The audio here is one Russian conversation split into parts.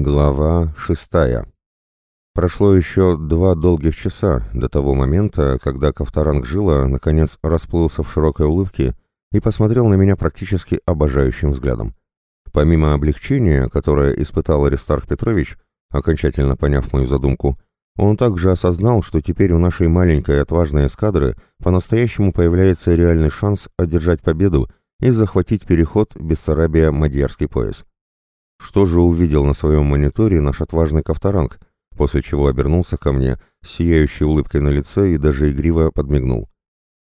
Глава шестая. Прошло еще два долгих часа до того момента, когда Ковторанг Жила наконец расплылся в широкой улыбке и посмотрел на меня практически обожающим взглядом. Помимо облегчения, которое испытал Аристарх Петрович, окончательно поняв мою задумку, он также осознал, что теперь у нашей маленькой отважной эскадры по-настоящему появляется реальный шанс одержать победу и захватить переход Бессарабия-Мадьярский пояс. Что же увидел на своем мониторе наш отважный Ковторанг, после чего обернулся ко мне, с сияющей улыбкой на лице и даже игриво подмигнул.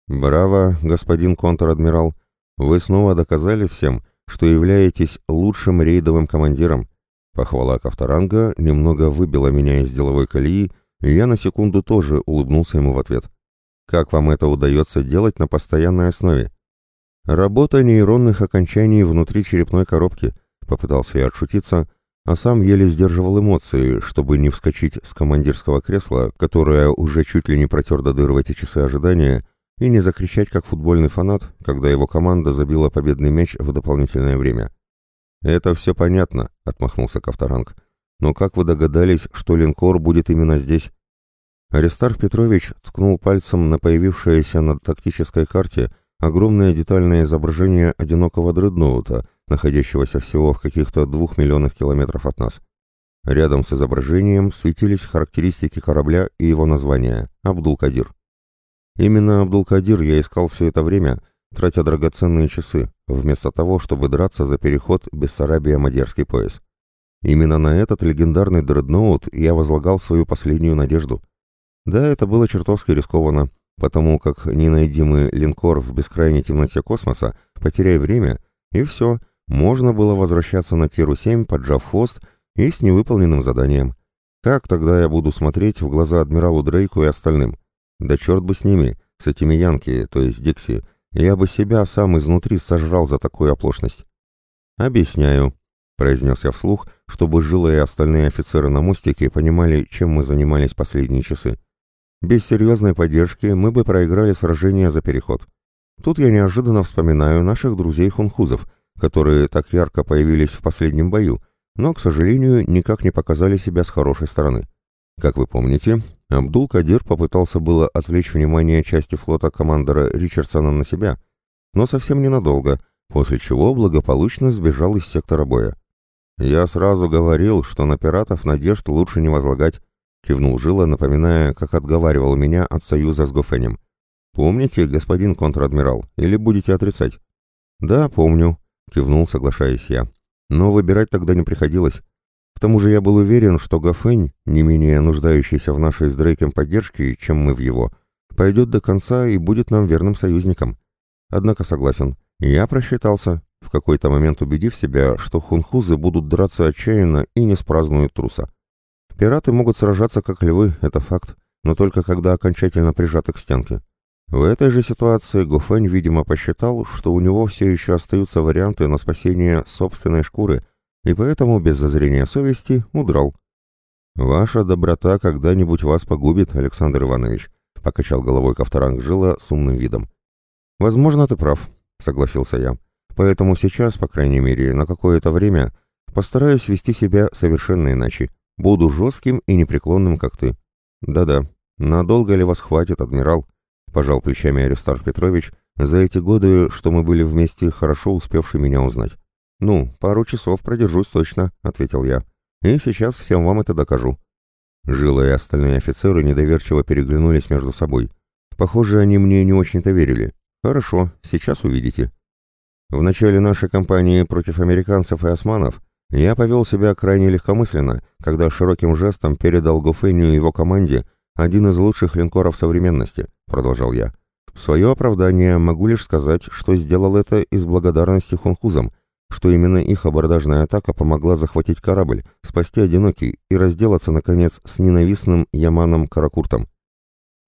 «Браво, господин контр-адмирал! Вы снова доказали всем, что являетесь лучшим рейдовым командиром». Похвала Ковторанга немного выбила меня из деловой колеи, и я на секунду тоже улыбнулся ему в ответ. «Как вам это удается делать на постоянной основе?» «Работа нейронных окончаний внутри черепной коробки», Попытался я отшутиться, а сам еле сдерживал эмоции, чтобы не вскочить с командирского кресла, которое уже чуть ли не протер до дыр в эти часы ожидания, и не закричать, как футбольный фанат, когда его команда забила победный мяч в дополнительное время. «Это все понятно», — отмахнулся Ковторанг. «Но как вы догадались, что линкор будет именно здесь?» Аристарх Петрович ткнул пальцем на появившееся на тактической карте огромное детальное изображение одинокого дредноута, находящегося всего в каких-то двух миллионах километров от нас. Рядом с изображением светились характеристики корабля и его название – Абдул-Кадир. Именно Абдул-Кадир я искал все это время, тратя драгоценные часы, вместо того, чтобы драться за переход Бессарабия-Мадерский пояс. Именно на этот легендарный дредноут я возлагал свою последнюю надежду. Да, это было чертовски рискованно, потому как не найди мы линкор в бескрайней темноте космоса, потеряй время, и все – можно было возвращаться на Тиру-7, поджав хвост и с невыполненным заданием. Как тогда я буду смотреть в глаза адмиралу Дрейку и остальным? Да черт бы с ними, с этими Янки, то есть Дикси. Я бы себя сам изнутри сожрал за такую оплошность. «Объясняю», — произнес я вслух, чтобы Жила и остальные офицеры на мостике понимали, чем мы занимались последние часы. Без серьезной поддержки мы бы проиграли сражение за переход. Тут я неожиданно вспоминаю наших друзей-хунхузов, которые так ярко появились в последнем бою, но, к сожалению, никак не показали себя с хорошей стороны. Как вы помните, Абдул-Кадир попытался было отвлечь внимание части флота командора Ричардсона на себя, но совсем ненадолго, после чего благополучно сбежал из сектора боя. «Я сразу говорил, что на пиратов надежд лучше не возлагать», — кивнул Жила, напоминая, как отговаривал меня от союза с Гофенем. «Помните, господин контр-адмирал, или будете отрицать?» «Да, помню», — кивнул, соглашаясь я. Но выбирать тогда не приходилось. К тому же я был уверен, что Гафень, не менее нуждающийся в нашей с Дрейком поддержке, чем мы в его, пойдет до конца и будет нам верным союзником. Однако согласен, я просчитался, в какой-то момент убедив себя, что хунхузы будут драться отчаянно и не спразднуют труса. Пираты могут сражаться как львы, это факт, но только когда окончательно прижаты к стенке. В этой же ситуации Гуфэнь, видимо, посчитал, что у него все еще остаются варианты на спасение собственной шкуры, и поэтому без зазрения совести удрал. «Ваша доброта когда-нибудь вас погубит, Александр Иванович», — покачал головой Ковторанг Жила с умным видом. «Возможно, ты прав», — согласился я. «Поэтому сейчас, по крайней мере, на какое-то время постараюсь вести себя совершенно иначе. Буду жестким и непреклонным, как ты». «Да-да. Надолго ли вас хватит, адмирал?» Пожал плечами Аристарх Петрович, за эти годы, что мы были вместе, хорошо успевший меня узнать. «Ну, пару часов продержусь точно», — ответил я. «И сейчас всем вам это докажу». Жила и остальные офицеры недоверчиво переглянулись между собой. Похоже, они мне не очень-то верили. «Хорошо, сейчас увидите». В начале нашей кампании против американцев и османов я повел себя крайне легкомысленно, когда широким жестом передал Гофению и его команде один из лучших линкоров современности —— продолжал я. «В свое оправдание могу лишь сказать, что сделал это из благодарности хунхузам, что именно их абордажная атака помогла захватить корабль, спасти одинокий и разделаться, наконец, с ненавистным Яманом Каракуртом.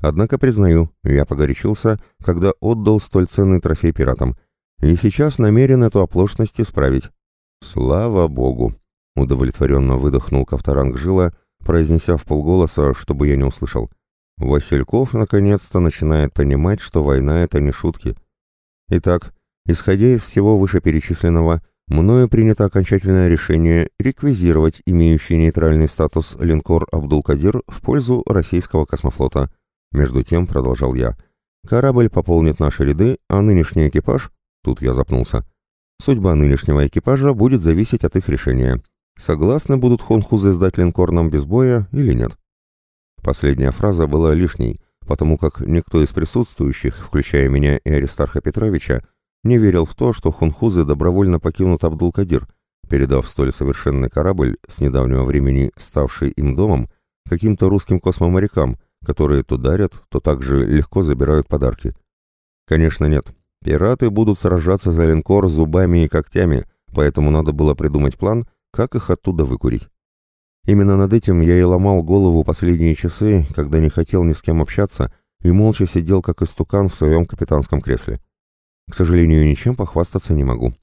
Однако, признаю, я погорячился, когда отдал столь ценный трофей пиратам, и сейчас намерен эту оплошность исправить. Слава богу!» — удовлетворенно выдохнул Ковторанг Жила, произнеся в полголоса, чтобы я не услышал. Васильков наконец-то начинает понимать, что война — это не шутки. Итак, исходя из всего вышеперечисленного, мною принято окончательное решение реквизировать имеющий нейтральный статус линкор «Абдул-Кадир» в пользу российского космофлота. Между тем, продолжал я, корабль пополнит наши ряды, а нынешний экипаж, тут я запнулся, судьба нынешнего экипажа будет зависеть от их решения. Согласны будут хунхузы сдать линкор нам без боя или нет? Последняя фраза была лишней, потому как никто из присутствующих, включая меня и Аристарха Петровича, не верил в то, что хунхузы добровольно покинут Абдул-Кадир, передав столь совершенный корабль, с недавнего времени ставший им домом, каким-то русским космоморякам, которые то дарят, то также легко забирают подарки. Конечно, нет. Пираты будут сражаться за линкор зубами и когтями, поэтому надо было придумать план, как их оттуда выкурить. Именно над этим я и ломал голову последние часы, когда не хотел ни с кем общаться и молча сидел как истукан в своем капитанском кресле. К сожалению, ничем похвастаться не могу.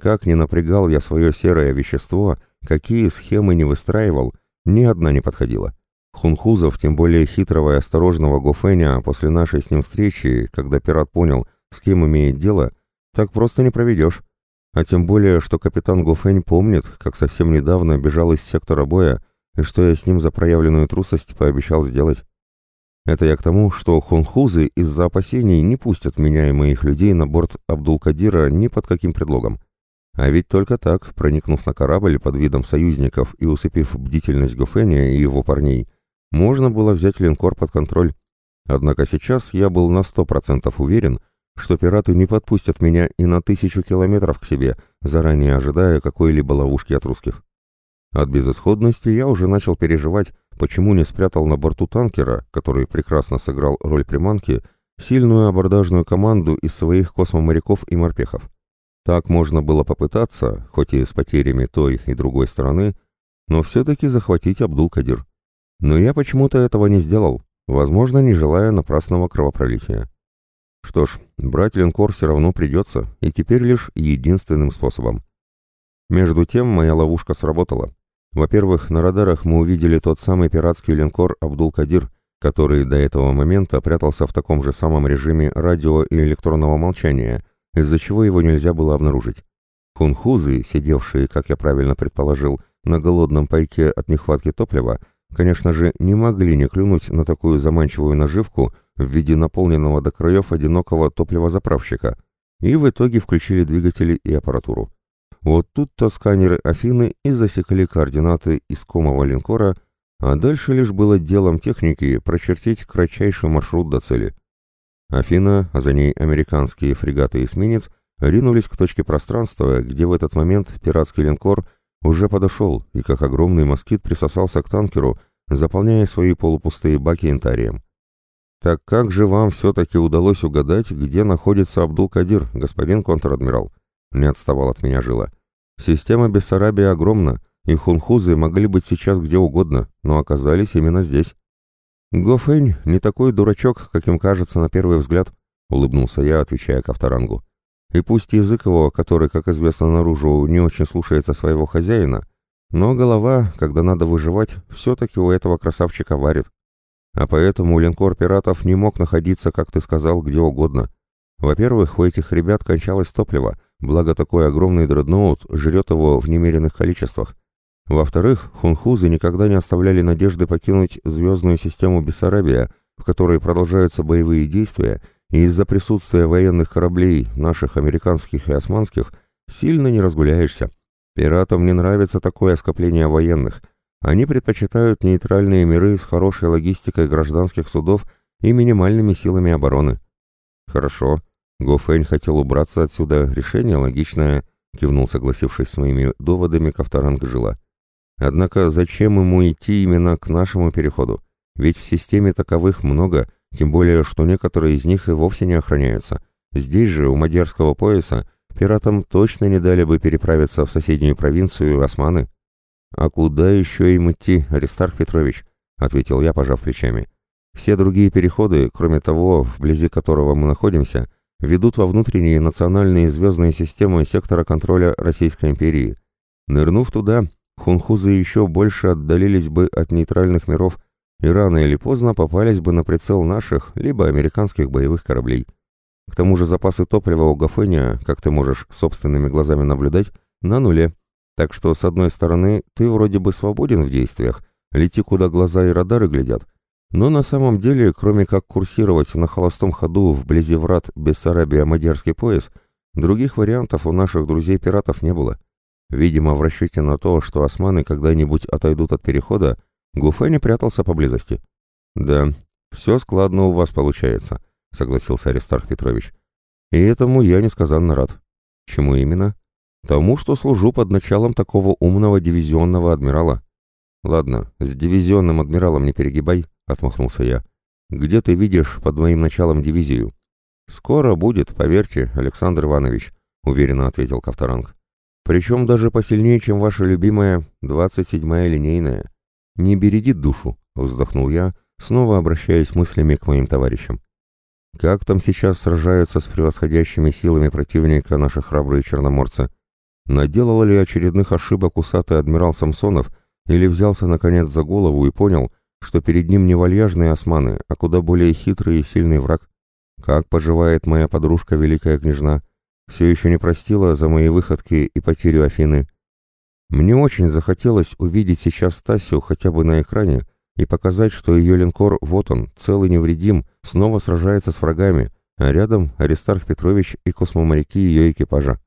Как ни напрягал я свое серое вещество, какие схемы не выстраивал, ни одна не подходила. Хунхузов, тем более хитрого и осторожного Гофеня, после нашей с ним встречи, когда пират понял, с кем имеет дело, так просто не проведешь. А тем более, что капитан Гофень помнит, как совсем недавно бежал из сектора боя, и что я с ним за проявленную трусость пообещал сделать. Это я к тому, что хунхузы из-за опасений не пустят меня и моих людей на борт Абдул-Кадира ни под каким предлогом. А ведь только так, проникнув на корабль под видом союзников и усыпив бдительность Гофеня и его парней, можно было взять линкор под контроль. Однако сейчас я был на сто процентов уверен, что пираты не подпустят меня и на тысячу километров к себе, заранее ожидая какой-либо ловушки от русских. От безысходности я уже начал переживать, почему не спрятал на борту танкера, который прекрасно сыграл роль приманки, сильную абордажную команду из своих космоморяков и морпехов. Так можно было попытаться, хоть и с потерями той и другой стороны, но все-таки захватить Абдул-Кадир. Но я почему-то этого не сделал, возможно, не желая напрасного кровопролития. Что ж, брать линкор все равно придется, и теперь лишь единственным способом. Между тем моя ловушка сработала. Во-первых, на радарах мы увидели тот самый пиратский линкор «Абдул-Кадир», который до этого момента прятался в таком же самом режиме радио и электронного молчания, из-за чего его нельзя было обнаружить. Хунхузы, сидевшие, как я правильно предположил, на голодном пайке от нехватки топлива, конечно же, не могли не клюнуть на такую заманчивую наживку в виде наполненного до краев одинокого топливозаправщика, и в итоге включили двигатели и аппаратуру. Вот тут-то сканеры Афины и засекли координаты искомого линкора, а дальше лишь было делом техники прочертить кратчайший маршрут до цели. Афина, а за ней американские фрегаты и эсминец ринулись к точке пространства, где в этот момент пиратский линкор уже подошел и как огромный москит присосался к танкеру, заполняя свои полупустые баки янтарием. «Так как же вам все-таки удалось угадать, где находится Абдул-Кадир, господин контр-адмирал?» Не отставал от меня Жила. Система Бессарабии огромна, и хунхузы могли быть сейчас где угодно, но оказались именно здесь. Гофэнь не такой дурачок, каким кажется на первый взгляд, улыбнулся я, отвечая Кавторангу. И пусть язык его, который, как известно наружу, не очень слушается своего хозяина, но голова, когда надо выживать, все-таки у этого красавчика варит. А поэтому линкор пиратов не мог находиться, как ты сказал, где угодно. Во-первых, у этих ребят кончалось топливо, благо такой огромный дредноут жрет его в немеренных количествах. Во-вторых, хунхузы никогда не оставляли надежды покинуть звездную систему Бессарабия, в которой продолжаются боевые действия, и из-за присутствия военных кораблей, наших американских и османских, сильно не разгуляешься. Пиратам не нравится такое скопление военных. Они предпочитают нейтральные миры с хорошей логистикой гражданских судов и минимальными силами обороны. Хорошо, Гофэнь хотел убраться отсюда, решение логичное, кивнул, согласившись с моими доводами, Ковторанг жила. Однако зачем ему идти именно к нашему переходу? Ведь в системе таковых много, тем более, что некоторые из них и вовсе не охраняются. Здесь же, у Мадьярского пояса, пиратам точно не дали бы переправиться в соседнюю провинцию османы. «А куда еще им идти, Аристарх Петрович?» — ответил я, пожав плечами. «Все другие переходы, кроме того, вблизи которого мы находимся, ведут во внутренние национальные звездные системы сектора контроля Российской империи. Нырнув туда, хунхузы еще больше отдалились бы от нейтральных миров и рано или поздно попались бы на прицел наших либо американских боевых кораблей. К тому же запасы топлива у Гафения, как ты можешь собственными глазами наблюдать, на нуле. Так что, с одной стороны, ты вроде бы свободен в действиях, лети куда глаза и радары глядят, но на самом деле, кроме как курсировать на холостом ходу вблизи врат Бессарабия-Мадьярский пояс, других вариантов у наших друзей-пиратов не было. Видимо, в расчете на то, что османы когда-нибудь отойдут от перехода, Гуфе прятался поблизости. «Да, все складно у вас получается», — согласился Аристарх Петрович. «И этому я несказанно рад». «Чему именно?» «Тому, что служу под началом такого умного дивизионного адмирала». «Ладно, с дивизионным адмиралом не перегибай», — отмахнулся я. «Где ты видишь под моим началом дивизию?» «Скоро будет, поверьте, Александр Иванович», — уверенно ответил Ковторанг. «Причем даже посильнее, чем ваша любимая 27-я линейная. Не бередит душу», — вздохнул я, снова обращаясь мыслями к моим товарищам. «Как там сейчас сражаются с превосходящими силами противника наши храбрые черноморцы? Наделал ли очередных ошибок усатый адмирал Самсонов или взялся наконец за голову и понял, что перед ним не вальяжные османы, а куда более хитрый и сильный враг. Как поживает моя подружка Великая Княжна? Все еще не простила за мои выходки и потерю Афины. Мне очень захотелось увидеть сейчас Стасию хотя бы на экране и показать, что ее линкор, вот он, целый невредим, снова сражается с врагами, а рядом Аристарх Петрович и космоморяки ее экипажа.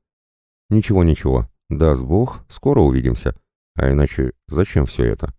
Ничего-ничего, даст Бог, скоро увидимся. А иначе зачем все это?